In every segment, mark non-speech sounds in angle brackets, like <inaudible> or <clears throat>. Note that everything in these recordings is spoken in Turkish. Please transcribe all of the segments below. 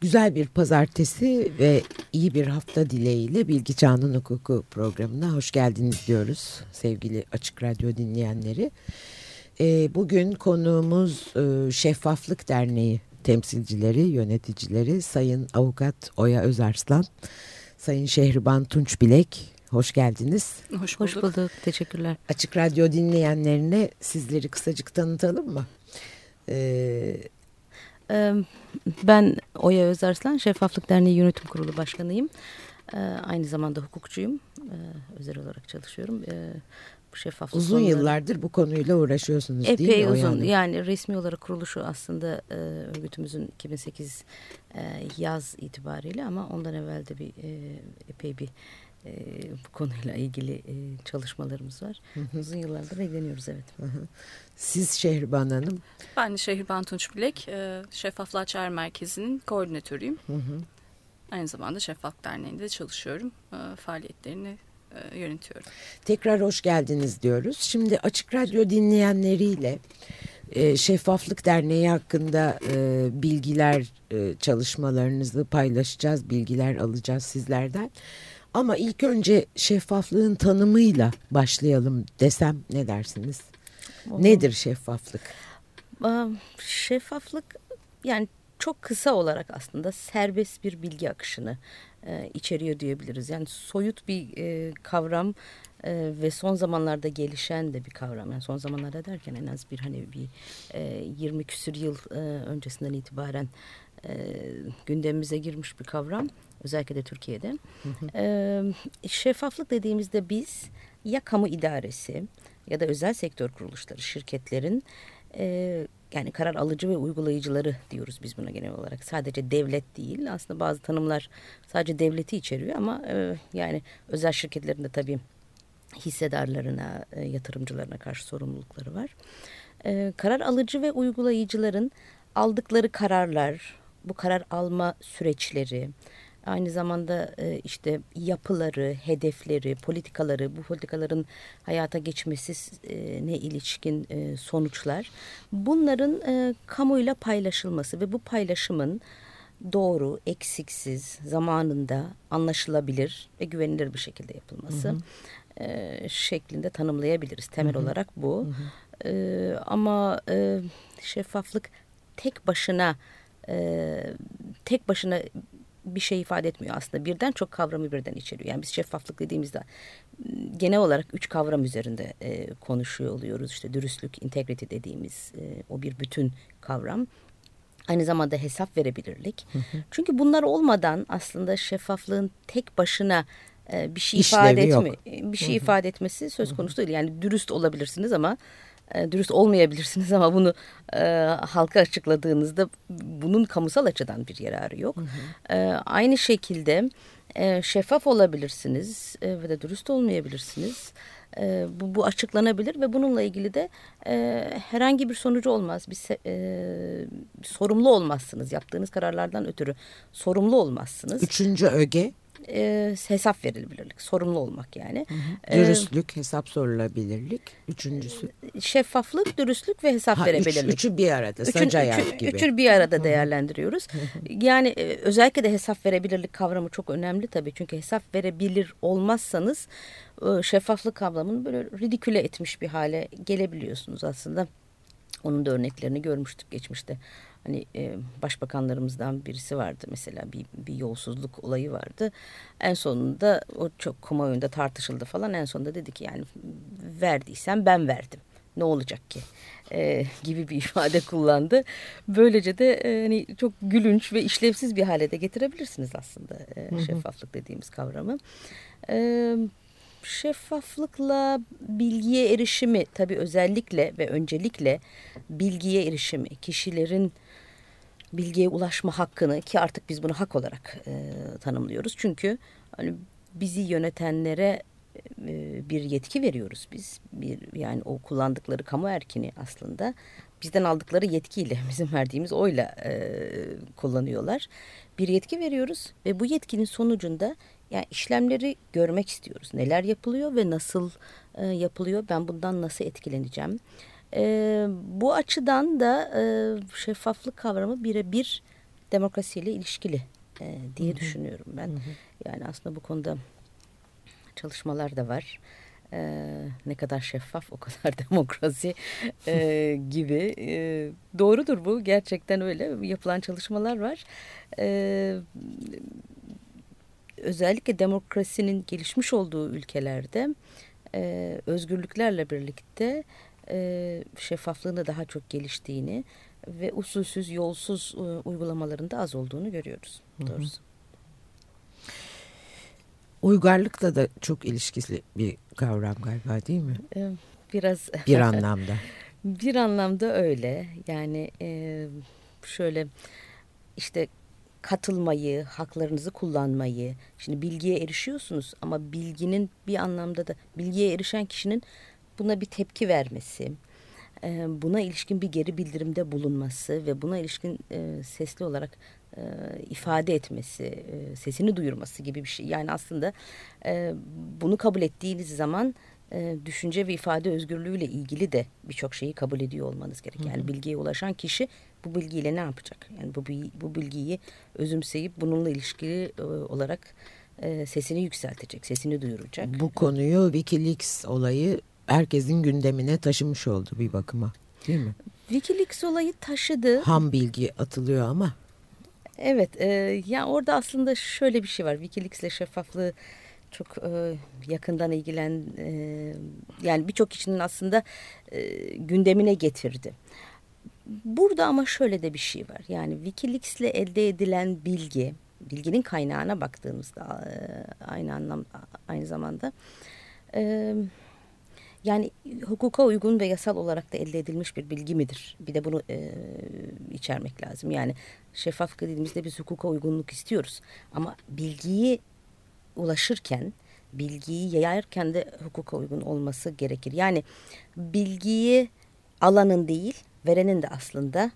Güzel bir pazartesi ve iyi bir hafta dileğiyle Bilgi Çağının Hukuku programına hoş geldiniz diyoruz sevgili Açık Radyo dinleyenleri. Ee, bugün konuğumuz e, Şeffaflık Derneği temsilcileri, yöneticileri Sayın Avukat Oya Özarslan, Sayın Şehriban Tunç Bilek, hoş geldiniz. Hoş bulduk. Hoş bulduk, teşekkürler. Açık Radyo dinleyenlerine sizleri kısacık tanıtalım mı? Ee, ben Oya Özarslan, Şeffaflık Derneği Yönetim Kurulu Başkanıyım. Aynı zamanda hukukçuyum. Özel olarak çalışıyorum. Bu şeffaflık Uzun konuları... yıllardır bu konuyla uğraşıyorsunuz Epey değil mi? Epey uzun. Yani resmi olarak kuruluşu aslında örgütümüzün 2008 yaz itibariyle ama ondan evvel de bir epey bir bu konuyla ilgili çalışmalarımız var. Hı hı. Uzun yıllardır ilgileniyoruz evet. Hı hı. Siz Şehriban Hanım? Ben de Şehriban Tunç Bilek, Şeffaflığa Çağrı Merkezi'nin koordinatörüyüm. Hı hı. Aynı zamanda Şeffaf Derneği'nde çalışıyorum. Faaliyetlerini yönetiyorum. Tekrar hoş geldiniz diyoruz. Şimdi Açık Radyo dinleyenleriyle Şeffaflık Derneği hakkında bilgiler, çalışmalarınızı paylaşacağız, bilgiler alacağız sizlerden. Ama ilk önce şeffaflığın tanımıyla başlayalım desem ne dersiniz? Nedir şeffaflık? Şeffaflık yani çok kısa olarak aslında serbest bir bilgi akışını e, içeriyor diyebiliriz. Yani soyut bir e, kavram e, ve son zamanlarda gelişen de bir kavram. Yani son zamanlarda derken en az bir hani bir e, 20 küsür yıl e, öncesinden itibaren e, gündemimize girmiş bir kavram. Özellikle de Türkiye'de. E, şeffaflık dediğimizde biz ya kamu idaresi ya da özel sektör kuruluşları, şirketlerin e, yani karar alıcı ve uygulayıcıları diyoruz biz buna genel olarak. Sadece devlet değil aslında bazı tanımlar sadece devleti içeriyor ama e, yani özel şirketlerin de tabii hissedarlarına, e, yatırımcılarına karşı sorumlulukları var. E, karar alıcı ve uygulayıcıların aldıkları kararlar, bu karar alma süreçleri, aynı zamanda e, işte yapıları, hedefleri, politikaları, bu politikaların hayata geçmesi e, ne ilişkin e, sonuçlar, bunların kamuyla paylaşılması ve bu paylaşımın doğru, eksiksiz, zamanında anlaşılabilir ve güvenilir bir şekilde yapılması hı hı. Şeklinde tanımlayabiliriz. Temel hı hı. olarak bu. Hı hı. Ama şeffaflık tek başına e, tek başına bir şey ifade etmiyor aslında. Birden çok kavramı birden içeriyor. Yani biz şeffaflık dediğimizde genel olarak üç kavram üzerinde e, konuşuyor oluyoruz. İşte dürüstlük, integrity dediğimiz e, o bir bütün kavram. Aynı zamanda hesap verebilirlik. Hı hı. Çünkü bunlar olmadan aslında şeffaflığın tek başına e, bir şey İşlevi ifade etme, bir şey hı hı. ifade etmesi söz konusu değil. Yani dürüst olabilirsiniz ama e, dürüst olmayabilirsiniz <laughs> ama bunu e, halka açıkladığınızda bunun kamusal açıdan bir yararı yok. Hı hı. E, aynı şekilde e, şeffaf olabilirsiniz e, ve de dürüst olmayabilirsiniz. E, bu, bu açıklanabilir ve bununla ilgili de e, herhangi bir sonucu olmaz. Bir e, sorumlu olmazsınız yaptığınız kararlardan ötürü sorumlu olmazsınız. Üçüncü öge e, hesap verilebilirlik, sorumlu olmak yani. Hı hı. Dürüstlük, e, hesap sorulabilirlik. Üçüncüsü. Şeffaflık, dürüstlük ve hesap ha, verebilirlik. Üç, üçü bir arada, üçün, sac üçü, gibi. Üçü bir arada değerlendiriyoruz. yani e, özellikle de hesap verebilirlik kavramı çok önemli tabii. Çünkü hesap verebilir olmazsanız e, şeffaflık kavramını böyle ridiküle etmiş bir hale gelebiliyorsunuz aslında. Onun da örneklerini görmüştük geçmişte. Hani e, başbakanlarımızdan birisi vardı mesela bir, bir yolsuzluk olayı vardı. En sonunda o çok kamuoyunda tartışıldı falan. En sonunda dedi ki yani verdiysen ben verdim. Ne olacak ki? E, gibi bir <laughs> ifade kullandı. Böylece de e, hani çok gülünç ve işlevsiz bir hale de getirebilirsiniz aslında e, şeffaflık dediğimiz kavramı. E, şeffaflıkla bilgiye erişimi tabii özellikle ve öncelikle bilgiye erişimi kişilerin bilgiye ulaşma hakkını ki artık biz bunu hak olarak e, tanımlıyoruz. Çünkü hani bizi yönetenlere e, bir yetki veriyoruz biz. Bir yani o kullandıkları kamu erkini aslında bizden aldıkları yetkiyle <laughs> bizim verdiğimiz oyla e, kullanıyorlar. Bir yetki veriyoruz ve bu yetkinin sonucunda yani işlemleri görmek istiyoruz. Neler yapılıyor ve nasıl e, yapılıyor? Ben bundan nasıl etkileneceğim? E, bu açıdan da e, şeffaflık kavramı birebir demokrasiyle ilişkili e, diye hı hı. düşünüyorum ben. Hı hı. Yani aslında bu konuda çalışmalar da var. Ee, ne kadar şeffaf o kadar <laughs> demokrasi e, gibi. E, doğrudur bu gerçekten öyle yapılan çalışmalar var. E, özellikle demokrasinin gelişmiş olduğu ülkelerde e, özgürlüklerle birlikte e, şeffaflığın da daha çok geliştiğini ve usulsüz, yolsuz e, uygulamaların da az olduğunu görüyoruz doğrusu. Hı hı. Uygarlıkla da çok ilişkili bir kavram galiba değil mi? Ee, biraz. <laughs> Bir anlamda. bir anlamda öyle. Yani e, şöyle işte katılmayı, haklarınızı kullanmayı. Şimdi bilgiye erişiyorsunuz ama bilginin bir anlamda da bilgiye erişen kişinin buna bir tepki vermesi, e, buna ilişkin bir geri bildirimde bulunması ve buna ilişkin e, sesli olarak e, ifade etmesi, sesini duyurması gibi bir şey. Yani aslında bunu kabul ettiğiniz zaman düşünce ve ifade özgürlüğüyle ilgili de birçok şeyi kabul ediyor olmanız gerek. Yani bilgiye ulaşan kişi bu bilgiyle ne yapacak? Yani bu bu bilgiyi özümseyip bununla ilişkili olarak sesini yükseltecek, sesini duyuracak. Bu konuyu Wikileaks olayı herkesin gündemine taşımış oldu bir bakıma. Değil mi? Wikileaks olayı taşıdı. Ham bilgi atılıyor ama. Evet, e, yani orada aslında şöyle bir şey var. Wikileaks ile şeffaflığı çok e, yakından ilgilen, e, yani birçok kişinin aslında e, gündemine getirdi. Burada ama şöyle de bir şey var. Yani Wikileaks ile elde edilen bilgi, bilginin kaynağına baktığımızda e, aynı anlam aynı zamanda e, yani hukuka uygun ve yasal olarak da elde edilmiş bir bilgi midir? Bir de bunu e, içermek lazım. Yani şeffaflık dediğimizde biz hukuka uygunluk istiyoruz. Ama bilgiyi ulaşırken, bilgiyi yayarken de hukuka uygun olması gerekir. Yani bilgiyi alanın değil, verenin de aslında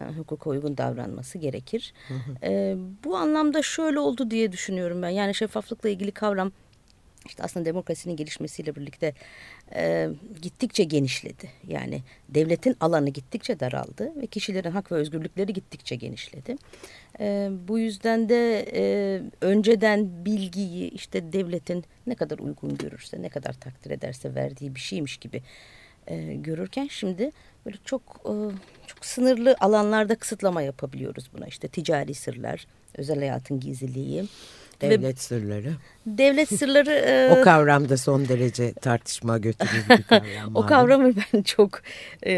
e, hukuka uygun davranması gerekir. Hı hı. E, bu anlamda şöyle oldu diye düşünüyorum ben. Yani şeffaflıkla ilgili kavram işte aslında demokrasinin gelişmesiyle birlikte e, gittikçe genişledi. Yani devletin alanı gittikçe daraldı ve kişilerin hak ve özgürlükleri gittikçe genişledi. E, bu yüzden de e, önceden bilgiyi işte devletin ne kadar uygun görürse, ne kadar takdir ederse verdiği bir şeymiş gibi e, görürken şimdi böyle çok e, çok sınırlı alanlarda kısıtlama yapabiliyoruz buna. İşte ticari sırlar, özel hayatın gizliliği Devlet Ve sırları. Devlet sırları. <laughs> E, o kavram da son derece tartışma götürür bir kavram. <laughs> o kavramı ben çok e,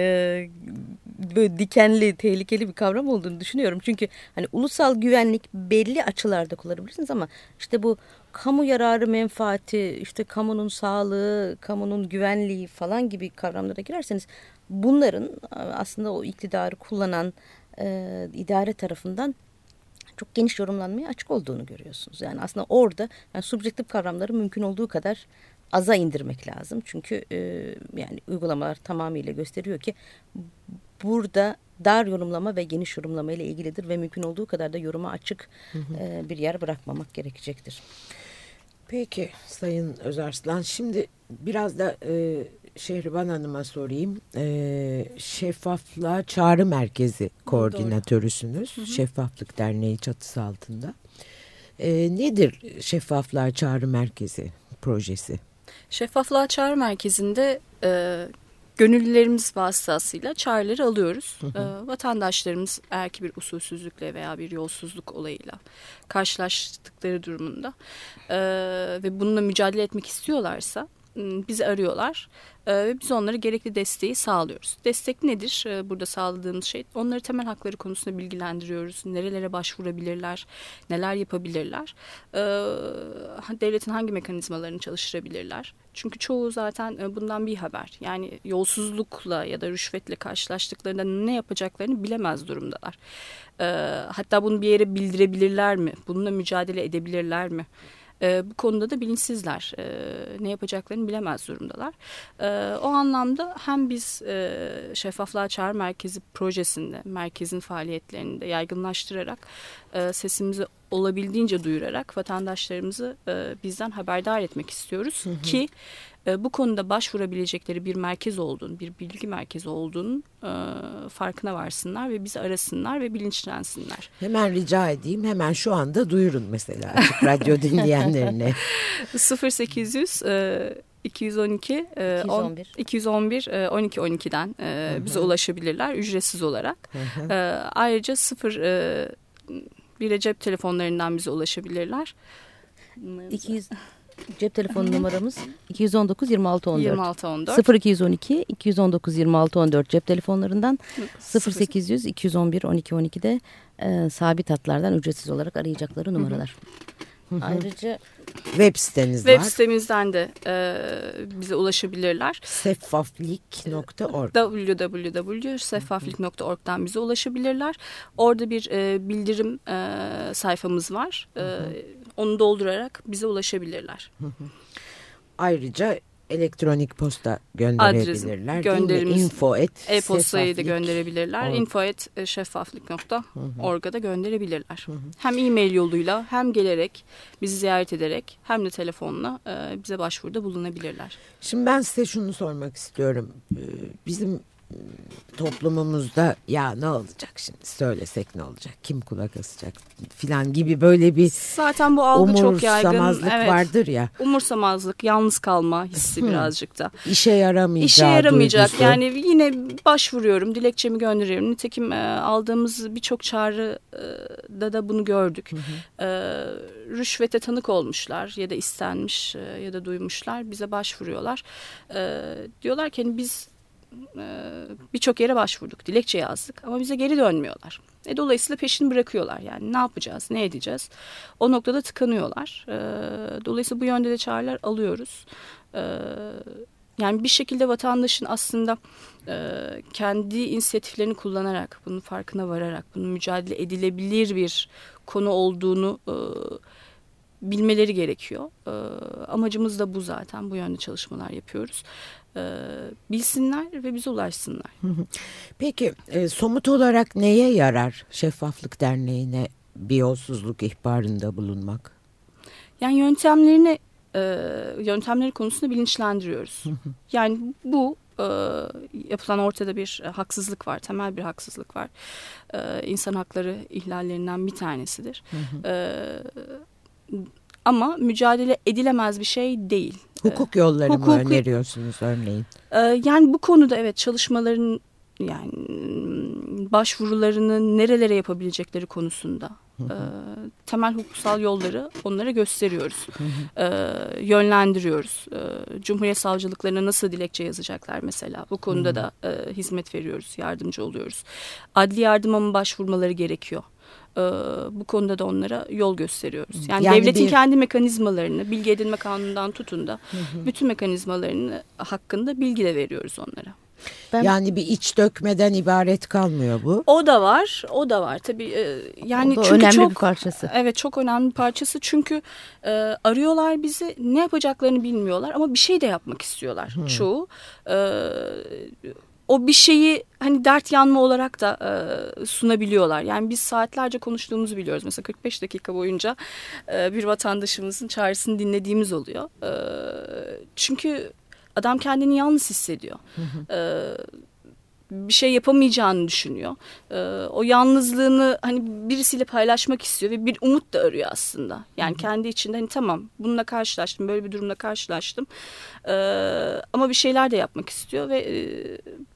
böyle dikenli, tehlikeli bir kavram olduğunu düşünüyorum. Çünkü hani ulusal güvenlik belli açılarda kullanabilirsiniz ama işte bu kamu yararı menfaati, işte kamunun sağlığı, kamunun güvenliği falan gibi kavramlara girerseniz bunların aslında o iktidarı kullanan e, idare tarafından çok geniş yorumlanmaya açık olduğunu görüyorsunuz. Yani aslında orada yani subjektif kavramları mümkün olduğu kadar aza indirmek lazım. Çünkü e, yani uygulamalar tamamıyla gösteriyor ki burada dar yorumlama ve geniş yorumlama ile ilgilidir ve mümkün olduğu kadar da yoruma açık hı hı. E, bir yer bırakmamak gerekecektir. Peki Sayın Özarslan şimdi biraz da e, Şehriban Hanım'a sorayım. E, Şeffaflığa Çağrı Merkezi koordinatörüsünüz. Hı hı. Şeffaflık Derneği çatısı altında. E, nedir Şeffaflığa Çağrı Merkezi projesi? Şeffaflığa Çağrı Merkezi'nde e, gönüllülerimiz vasıtasıyla çağrıları alıyoruz. Hı hı. E, vatandaşlarımız eğer ki bir usulsüzlükle veya bir yolsuzluk olayıyla karşılaştıkları durumunda e, ve bununla mücadele etmek istiyorlarsa bizi arıyorlar ve biz onlara gerekli desteği sağlıyoruz. Destek nedir? Burada sağladığımız şey onları temel hakları konusunda bilgilendiriyoruz. Nerelere başvurabilirler, neler yapabilirler, devletin hangi mekanizmalarını çalıştırabilirler. Çünkü çoğu zaten bundan bir haber. Yani yolsuzlukla ya da rüşvetle karşılaştıklarında ne yapacaklarını bilemez durumdalar. Hatta bunu bir yere bildirebilirler mi? Bununla mücadele edebilirler mi? E, bu konuda da bilinçsizler. E, ne yapacaklarını bilemez durumdalar. E, o anlamda hem biz e, Şeffaflığa Çağrı Merkezi projesinde merkezin faaliyetlerini de yaygınlaştırarak e, sesimizi olabildiğince duyurarak vatandaşlarımızı e, bizden haberdar etmek istiyoruz hı hı. ki e, bu konuda başvurabilecekleri bir merkez olduğunu, bir bilgi merkezi olduğunu e, farkına varsınlar ve bizi arasınlar ve bilinçlensinler. Hemen rica edeyim, hemen şu anda duyurun mesela açık <laughs> radyo dinleyenlerine. 0800 e, 212 e, 211 211 e, 12 12'den e, bize ulaşabilirler ücretsiz olarak. E, ayrıca 0 e, bir de cep telefonlarından bize ulaşabilirler. 200 cep telefonu numaramız 219 26 14. 26 14. 0212 219 26 14 cep telefonlarından 0800 211 12 12'de e, sabit hatlardan ücretsiz olarak arayacakları numaralar. Ayrıca web siteniz web var. Web sitemizden de e, bize ulaşabilirler. Seffaflik.org www.seffaflik.org'dan bize ulaşabilirler. Orada bir e, bildirim e, sayfamız var. E, onu doldurarak bize ulaşabilirler. Ayrıca elektronik posta gönderebilirler. Adres, gönderimiz, info et e-postayı da gönderebilirler. Or. info et e, şeffaflik.org'a da gönderebilirler. Hı hı. Hem e-mail yoluyla hem gelerek bizi ziyaret ederek hem de telefonla e, bize başvuruda bulunabilirler. Şimdi ben size şunu sormak istiyorum. Ee, bizim toplumumuzda ya ne olacak şimdi? Söylesek ne olacak? Kim kulak asacak? filan gibi böyle bir zaten bu algı çok yaygın evet. vardır ya. Umursamazlık yalnız kalma hissi birazcık da. İşe yaramayacak işe yaramayacak. duygusu. yani yine başvuruyorum dilekçemi gönderiyorum. Nitekim e, aldığımız birçok çağrıda da bunu gördük. E, rüşvete tanık olmuşlar ya da istenmiş e, ya da duymuşlar. Bize başvuruyorlar. E, diyorlar ki hani biz e, birçok yere başvurduk, dilekçe yazdık ama bize geri dönmüyorlar. E, dolayısıyla peşini bırakıyorlar yani ne yapacağız, ne edeceğiz? O noktada tıkanıyorlar. E, dolayısıyla bu yönde de çağrılar alıyoruz. E, yani bir şekilde vatandaşın aslında kendi inisiyatiflerini kullanarak, bunun farkına vararak, bunun mücadele edilebilir bir konu olduğunu bilmeleri gerekiyor. amacımız da bu zaten. Bu yönde çalışmalar yapıyoruz e, bilsinler ve bize ulaşsınlar. Peki e, somut olarak neye yarar Şeffaflık Derneği'ne bir yolsuzluk ihbarında bulunmak? Yani yöntemlerini e, yöntemleri konusunda bilinçlendiriyoruz. yani bu e, yapılan ortada bir haksızlık var, temel bir haksızlık var. E, insan hakları ihlallerinden bir tanesidir. e, ama mücadele edilemez bir şey değil. Hukuk yolları Hukuk, mı öneriyorsunuz örneğin? E, yani bu konuda evet çalışmaların yani başvurularını nerelere yapabilecekleri konusunda e, temel hukuksal yolları onlara gösteriyoruz. e, yönlendiriyoruz. Cumhuriyet savcılıklarına nasıl dilekçe yazacaklar mesela. Bu konuda da e, hizmet veriyoruz, yardımcı oluyoruz. Adli yardıma mı başvurmaları gerekiyor? E, bu konuda da onlara yol gösteriyoruz. Yani, yani devletin bir... kendi mekanizmalarını bilgi edinme kanunundan tutun da bütün mekanizmalarını hakkında bilgi de veriyoruz onlara. Ben, yani bir iç dökmeden ibaret kalmıyor bu. O da var, o da var tabii. E, yani o da çünkü önemli çok, bir parçası. Evet, çok önemli bir parçası. Çünkü e, arıyorlar bizi, ne yapacaklarını bilmiyorlar ama bir şey de yapmak istiyorlar hmm. çoğu. E, o bir şeyi hani dert yanma olarak da e, sunabiliyorlar. Yani biz saatlerce konuştuğumuzu biliyoruz. Mesela 45 dakika boyunca e, bir vatandaşımızın çağrısını dinlediğimiz oluyor. E, çünkü adam kendini yalnız hissediyor. E, bir şey yapamayacağını düşünüyor. Ee, o yalnızlığını hani birisiyle paylaşmak istiyor ve bir umut da arıyor aslında. Yani kendi içinde hani tamam bununla karşılaştım, böyle bir durumla karşılaştım. Ee, ama bir şeyler de yapmak istiyor ve e,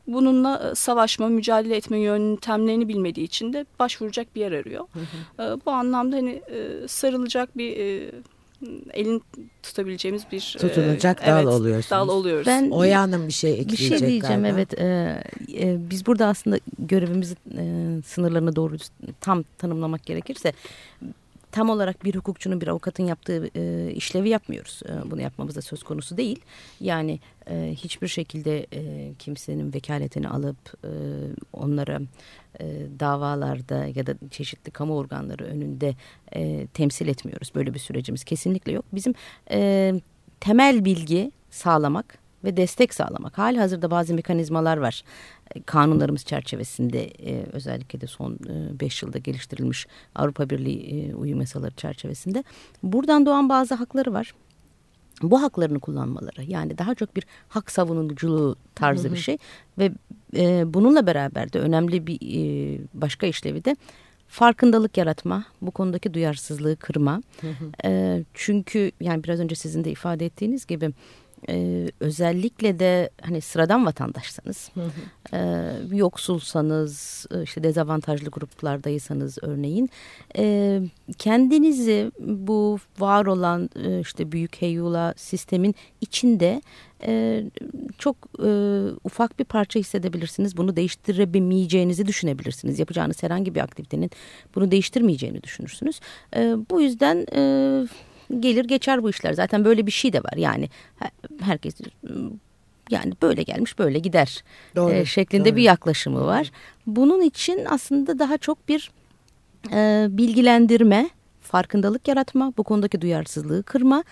bununla e, savaşma, mücadele etme yöntemlerini bilmediği için de başvuracak bir yer arıyor. Hı hı. Ee, bu anlamda hani e, sarılacak bir e, elin tutabileceğimiz bir tutunacak e, dal evet, oluyorsunuz. Dal oluyoruz. Ben Oya Hanım bir şey ekleyecek Bir şey diyeceğim galiba. evet. E, e, biz burada aslında görevimizin e, sınırlarını doğru tam tanımlamak gerekirse tam olarak bir hukukçunun bir avukatın yaptığı e, işlevi yapmıyoruz. E, bunu yapmamız da söz konusu değil. Yani e, hiçbir şekilde e, kimsenin vekaletini alıp e, onlara e, davalarda ya da çeşitli kamu organları önünde e, temsil etmiyoruz. Böyle bir sürecimiz kesinlikle yok. Bizim e, temel bilgi sağlamak ve destek sağlamak. Hali hazırda bazı mekanizmalar var. Kanunlarımız çerçevesinde e, özellikle de son 5 e, yılda geliştirilmiş Avrupa Birliği e, uyum yasaları çerçevesinde buradan doğan bazı hakları var bu haklarını kullanmaları yani daha çok bir hak savunuculuğu tarzı bir şey ve e, bununla beraber de önemli bir e, başka işlevi de farkındalık yaratma, bu konudaki duyarsızlığı kırma. Hı hı. E, çünkü yani biraz önce sizin de ifade ettiğiniz gibi e, özellikle de hani sıradan vatandaşsanız. E, yoksulsanız, e, işte dezavantajlı gruplardaysanız örneğin e, kendinizi bu var olan e, işte büyük heyula sistemin içinde e, çok e, ufak bir parça hissedebilirsiniz. Bunu değiştiremeyeceğinizi düşünebilirsiniz. Yapacağınız herhangi bir aktivitenin bunu değiştirmeyeceğini düşünürsünüz. E, bu yüzden... E, gelir geçer bu işler. Zaten böyle bir şey de var. Yani herkes yani böyle gelmiş böyle gider doğru, e, şeklinde doğru. bir yaklaşımı var. Bunun için aslında daha çok bir e, bilgilendirme, farkındalık yaratma, bu konudaki duyarsızlığı kırma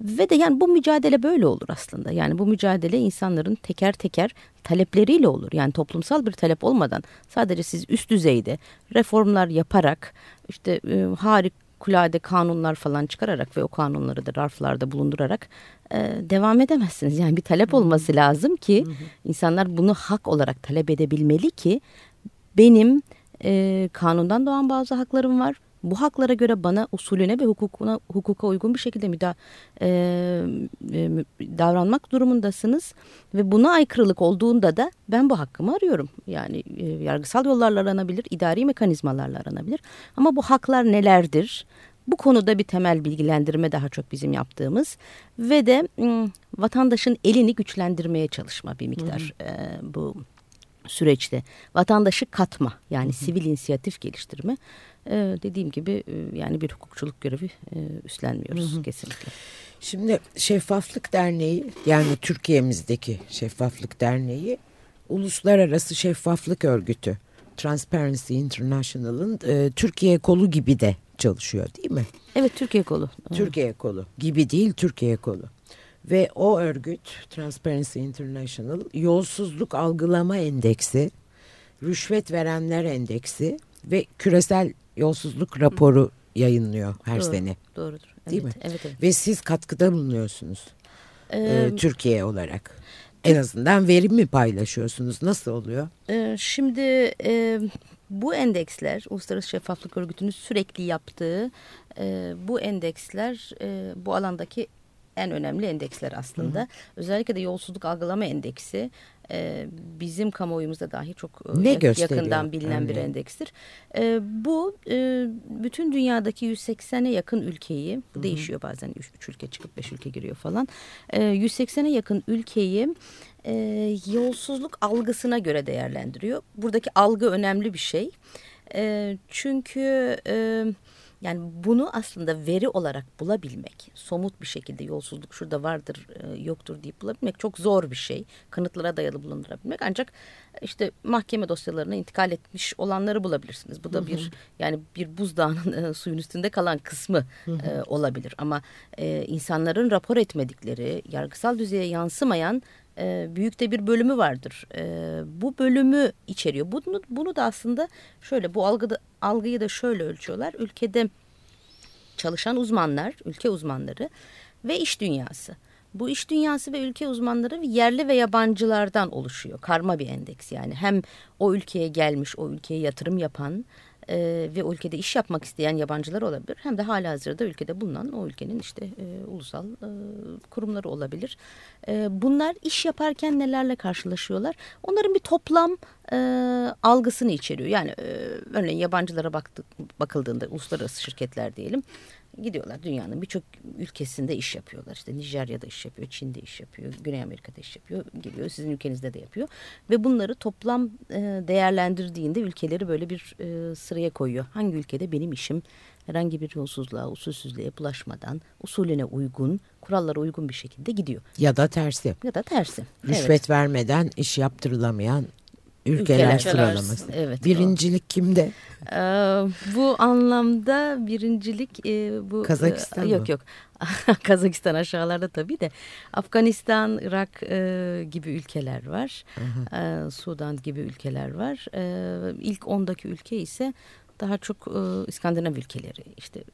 ve de yani bu mücadele böyle olur aslında. Yani bu mücadele insanların teker teker talepleriyle olur. Yani toplumsal bir talep olmadan sadece siz üst düzeyde reformlar yaparak işte e, harik harikulade kanunlar falan çıkararak ve o kanunları da raflarda bulundurarak e, devam edemezsiniz. Yani bir talep olması lazım ki insanlar bunu hak olarak talep edebilmeli ki benim e, kanundan doğan bazı haklarım var bu haklara göre bana usulüne ve hukukuna hukuka uygun bir şekilde müda, e, e, davranmak durumundasınız ve buna aykırılık olduğunda da ben bu hakkımı arıyorum. Yani e, yargısal yollarla aranabilir, idari mekanizmalarla aranabilir. Ama bu haklar nelerdir? Bu konuda bir temel bilgilendirme daha çok bizim yaptığımız ve de vatandaşın elini güçlendirmeye çalışma bir miktar hı hı. E, bu süreçte. Vatandaşı katma yani hı hı. sivil inisiyatif geliştirme e, dediğim gibi e, yani bir hukukçuluk görevi e, üstlenmiyoruz hı hı. kesinlikle. Şimdi Şeffaflık Derneği yani Türkiye'mizdeki Şeffaflık Derneği Uluslararası Şeffaflık Örgütü Transparency International'ın e, Türkiye kolu gibi de çalışıyor değil mi? Evet Türkiye kolu. Türkiye kolu gibi değil Türkiye kolu. Ve o örgüt Transparency International yolsuzluk algılama endeksi, rüşvet verenler endeksi ve küresel yolsuzluk raporu yayınlıyor her Doğru, sene. Doğrudur. Değil evet, mi? Evet, evet. Ve siz katkıda bulunuyorsunuz. Ee, e, Türkiye olarak. En azından veri mi paylaşıyorsunuz? Nasıl oluyor? E, şimdi e, bu endeksler, Uluslararası Şeffaflık Örgütü'nün sürekli yaptığı e, bu endeksler e, bu alandaki en önemli endeksler aslında. Hı hı. Özellikle de yolsuzluk algılama endeksi e, bizim kamuoyumuzda dahi çok e, ne yakından bilinen yani. bir endekstir. E, bu e, bütün dünyadaki 180'e yakın ülkeyi, bu Hı -hı. değişiyor bazen 3 ülke çıkıp 5 ülke giriyor falan. E, 180'e yakın ülkeyi e, yolsuzluk algısına göre değerlendiriyor. Buradaki algı önemli bir şey. E, çünkü... E, yani bunu aslında veri olarak bulabilmek, somut bir şekilde yolsuzluk şurada vardır, e, yoktur deyip bulabilmek çok zor bir şey. Kanıtlara dayalı bulundurabilmek ancak işte mahkeme dosyalarına intikal etmiş olanları bulabilirsiniz. Bu da bir yani bir buzdağının e, suyun üstünde kalan kısmı e, olabilir. Ama insanların rapor etmedikleri, yargısal düzeye yansımayan e, büyük de bir bölümü vardır. E, bu bölümü içeriyor. Bunu, bunu da aslında şöyle bu algıda, algıyı da şöyle ölçüyorlar. Ülkede çalışan uzmanlar, ülke uzmanları ve iş dünyası. Bu iş dünyası ve ülke uzmanları yerli ve yabancılardan oluşuyor. Karma bir endeks yani. Hem o ülkeye gelmiş, o ülkeye yatırım yapan e, ve ülkede iş yapmak isteyen yabancılar olabilir. Hem de hala hazırda ülkede bulunan o ülkenin işte e, ulusal e, kurumları olabilir. E, bunlar iş yaparken nelerle karşılaşıyorlar? Onların bir toplam e, algısını içeriyor. Yani e, örneğin yabancılara baktık, bakıldığında uluslararası şirketler diyelim gidiyorlar dünyanın birçok ülkesinde iş yapıyorlar. İşte Nijerya'da iş yapıyor, Çin'de iş yapıyor, Güney Amerika'da iş yapıyor, geliyor sizin ülkenizde de yapıyor. Ve bunları toplam e, değerlendirdiğinde ülkeleri böyle bir e, sıraya koyuyor. Hangi ülkede benim işim herhangi bir yolsuzluğa, usulsüzlüğe bulaşmadan, usulüne uygun, kurallara uygun bir şekilde gidiyor. Ya da tersi. Ya da tersi. Rüşvet evet. vermeden iş yaptırılamayan ülkeler, Ülkeler sıralaması. Evet. Birincilik kimde? Ee, bu anlamda birincilik e, bu Kazakistan e, yok mı? yok <laughs> Kazakistan aşağılarda tabii de Afganistan, Irak e, gibi ülkeler var. E, Sudan gibi ülkeler var. E, ilk ondaki ülke ise daha çok e, İskandinav ülkeleri. İşte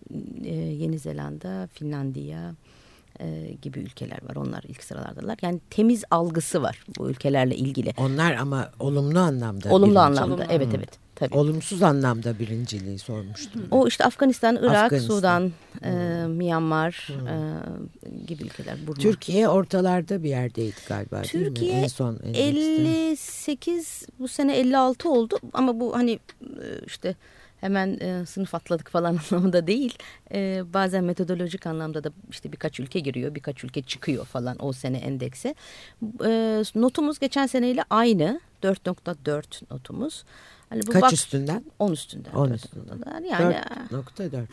e, Yeni Zelanda, Finlandiya e, gibi ülkeler var. Onlar ilk sıralardalar. Yani temiz algısı var bu ülkelerle ilgili. Onlar ama olumlu anlamda. Olumlu birinci. anlamda. Olumlu. Evet evet. Tabii. Olumsuz anlamda birinciliği sormuştum. O işte Afganistan, Irak, Afganistan. Sudan, e, Myanmar e, gibi ülkeler. Burma. Türkiye ortalarda bir yerdeydi galiba? Türkiye En son endekste. 58 bu sene 56 oldu ama bu hani e, işte hemen e, sınıf atladık falan <laughs> anlamında değil. E, bazen metodolojik anlamda da işte birkaç ülke giriyor, birkaç ülke çıkıyor falan o sene endekse. E, notumuz geçen seneyle aynı 4.4 notumuz. Hani bu Kaç bak- üstünden? 10 üstünden. 10 dört üstünden. Yani e, 4.4.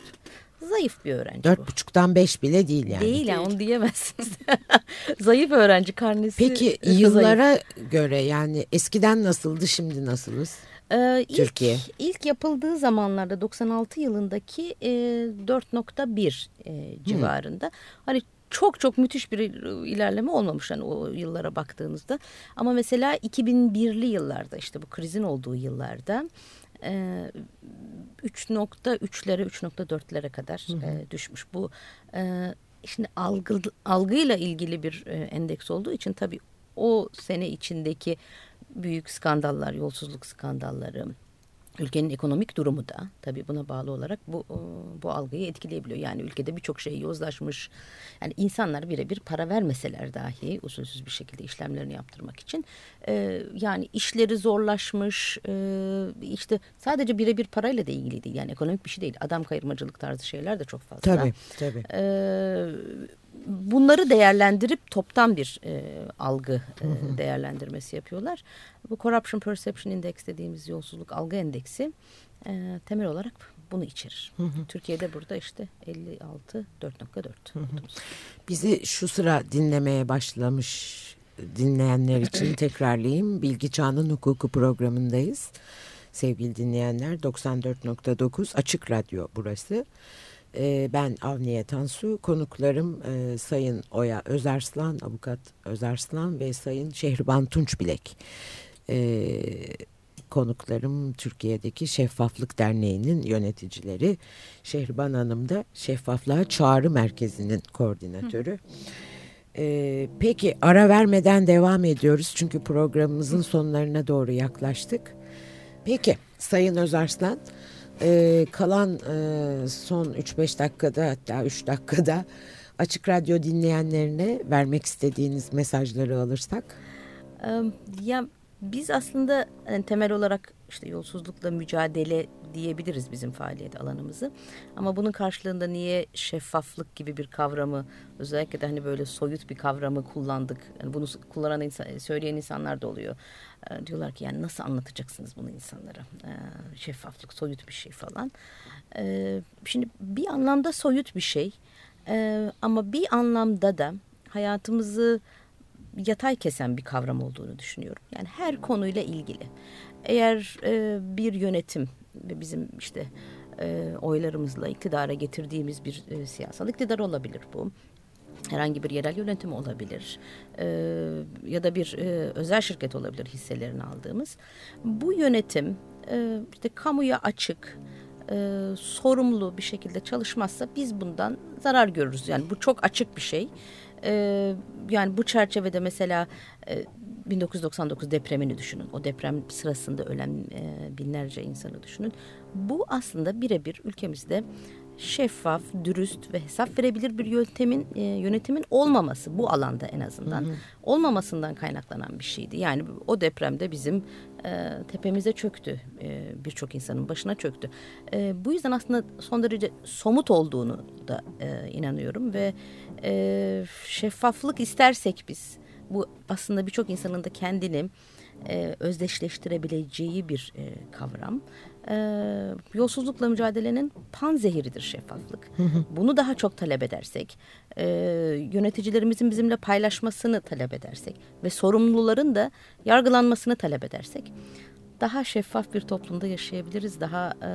zayıf bir öğrenci bu. Dört buçuktan beş bile değil yani. Değil yani onu diyemezsiniz. <laughs> zayıf öğrenci karnesi. Peki <laughs> zayıf. yıllara göre yani eskiden nasıldı şimdi nasılız? Ee, ilk, Türkiye. ilk yapıldığı zamanlarda 96 yılındaki e, 4.1 e, civarında. Hani çok çok müthiş bir ilerleme olmamış hani o yıllara baktığınızda. Ama mesela 2001'li yıllarda işte bu krizin olduğu yıllarda e, 3.3'lere 3.4'lere kadar e, düşmüş. Bu e, şimdi algı, algıyla ilgili bir e, endeks olduğu için tabii o sene içindeki büyük skandallar, yolsuzluk skandalları, ülkenin ekonomik durumu da tabii buna bağlı olarak bu e, bu algıyı etkileyebiliyor. Yani ülkede birçok şey yozlaşmış. Yani insanlar birebir para vermeseler dahi usulsüz bir şekilde işlemlerini yaptırmak için e, yani işleri zorlaşmış. E, işte sadece birebir parayla da ilgili değil. Yani ekonomik bir şey değil. Adam kayırmacılık tarzı şeyler de çok fazla. Tabii tabii. Ee, bunları değerlendirip toptan bir e, algı e, değerlendirmesi yapıyorlar. Bu Corruption Perception Index dediğimiz yolsuzluk algı endeksi e, temel olarak bunu içerir. Türkiye'de burada işte 56 4.4. Bizi şu sıra dinlemeye başlamış dinleyenler için <clears throat> tekrarlayayım. Bilgi Çağının Hukuku programındayız. Sevgili dinleyenler 94.9 Açık Radyo burası. Ee, ben Avniye Tansu, konuklarım e, Sayın Oya Özarslan, Avukat Özarslan ve Sayın Şehriban Tunçbilek. Ee, konuklarım Türkiye'deki Şeffaflık Derneği'nin yöneticileri. Şehriban Hanım da Şeffaflığa Çağrı Merkezi'nin koordinatörü. Ee, peki ara vermeden devam ediyoruz çünkü programımızın sonlarına doğru yaklaştık. Peki Sayın Özarslan e, kalan e, son 3-5 dakikada hatta 3 dakikada Açık Radyo dinleyenlerine vermek istediğiniz mesajları alırsak. Ee, Ya biz aslında hani temel olarak işte yolsuzlukla mücadele diyebiliriz bizim faaliyet alanımızı. Ama bunun karşılığında niye şeffaflık gibi bir kavramı özellikle de hani böyle soyut bir kavramı kullandık. Yani bunu kullanan insan, söyleyen insanlar da oluyor. Ee, diyorlar ki yani nasıl anlatacaksınız bunu insanlara? Ee, şeffaflık soyut bir şey falan. Ee, şimdi bir anlamda soyut bir şey. Ee, ama bir anlamda da hayatımızı yatay kesen bir kavram olduğunu düşünüyorum. Yani her konuyla ilgili. Eğer e, bir yönetim bizim işte e, oylarımızla iktidara getirdiğimiz bir e, siyasal iktidar olabilir bu. Herhangi bir yerel yönetim olabilir e, ya da bir e, özel şirket olabilir hisselerini aldığımız. Bu yönetim e, işte kamuya açık, e, sorumlu bir şekilde çalışmazsa biz bundan zarar görürüz. Yani bu çok açık bir şey. E, yani bu çerçevede mesela e, 1999 depremini düşünün. O deprem sırasında ölen e, binlerce insanı düşünün. Bu aslında birebir ülkemizde şeffaf, dürüst ve hesap verebilir bir yöntemin e, yönetimin olmaması bu alanda en azından olmamasından kaynaklanan bir şeydi. Yani o depremde bizim e, tepemize çöktü. E, Birçok insanın başına çöktü. E, bu yüzden aslında son derece somut olduğunu da e, inanıyorum ve e, şeffaflık istersek biz bu aslında birçok insanın da kendini e, özdeşleştirebileceği bir e, kavram. E, yolsuzlukla mücadelenin pan zehiridir şeffaflık. Bunu daha çok talep edersek, e, yöneticilerimizin bizimle paylaşmasını talep edersek ve sorumluların da yargılanmasını talep edersek daha şeffaf bir toplumda yaşayabiliriz. Daha e,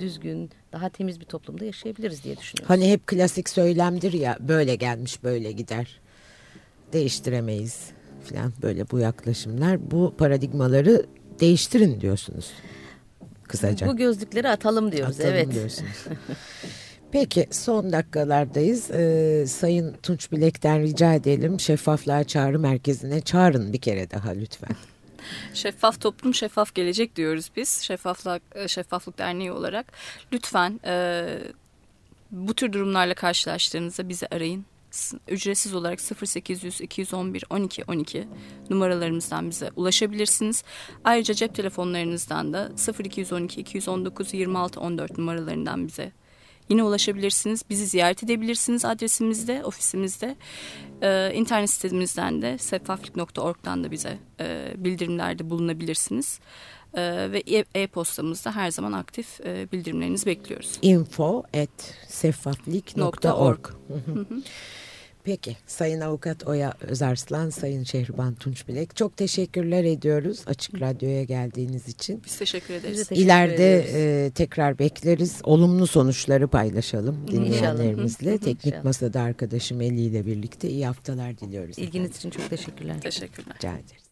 düzgün, daha temiz bir toplumda yaşayabiliriz diye düşünüyorum. Hani hep klasik söylemdir ya böyle gelmiş böyle gider. Değiştiremeyiz falan böyle bu yaklaşımlar. Bu paradigmaları değiştirin diyorsunuz kısaca. Bu gözlükleri atalım diyoruz. Atalım evet. diyorsunuz. <laughs> Peki son dakikalardayız. Ee, Sayın Tunç Bilek'ten rica edelim şeffaflığa çağrı merkezine çağırın bir kere daha lütfen. <laughs> Şeffaf toplum, şeffaf gelecek diyoruz biz. Şeffaflık, e, Şeffaflık Derneği olarak. Lütfen e, bu tür durumlarla karşılaştığınızda bizi arayın. Ücretsiz olarak 0800 211 12 12 numaralarımızdan bize ulaşabilirsiniz. Ayrıca cep telefonlarınızdan da 0212 219 26 14 numaralarından bize Yine ulaşabilirsiniz. Bizi ziyaret edebilirsiniz adresimizde, ofisimizde. Ee, internet sitemizden de seffaflik.org'dan da bize e, bildirimlerde bulunabilirsiniz. Ee, ve e-postamızda her zaman aktif e, bildirimlerinizi bekliyoruz. info at seffaflik.org Peki Sayın Avukat Oya Özarslan, Sayın Şehriban Tunçbilek çok teşekkürler ediyoruz Açık Radyo'ya geldiğiniz için. Biz teşekkür ederiz. Biz teşekkür İleride ederiz. e, tekrar bekleriz. Olumlu sonuçları paylaşalım dinleyenlerimizle. Teknik İnşallah. Masada arkadaşım Eli ile birlikte iyi haftalar diliyoruz. İlginiz için çok teşekkürler. Teşekkürler. Rica ederiz.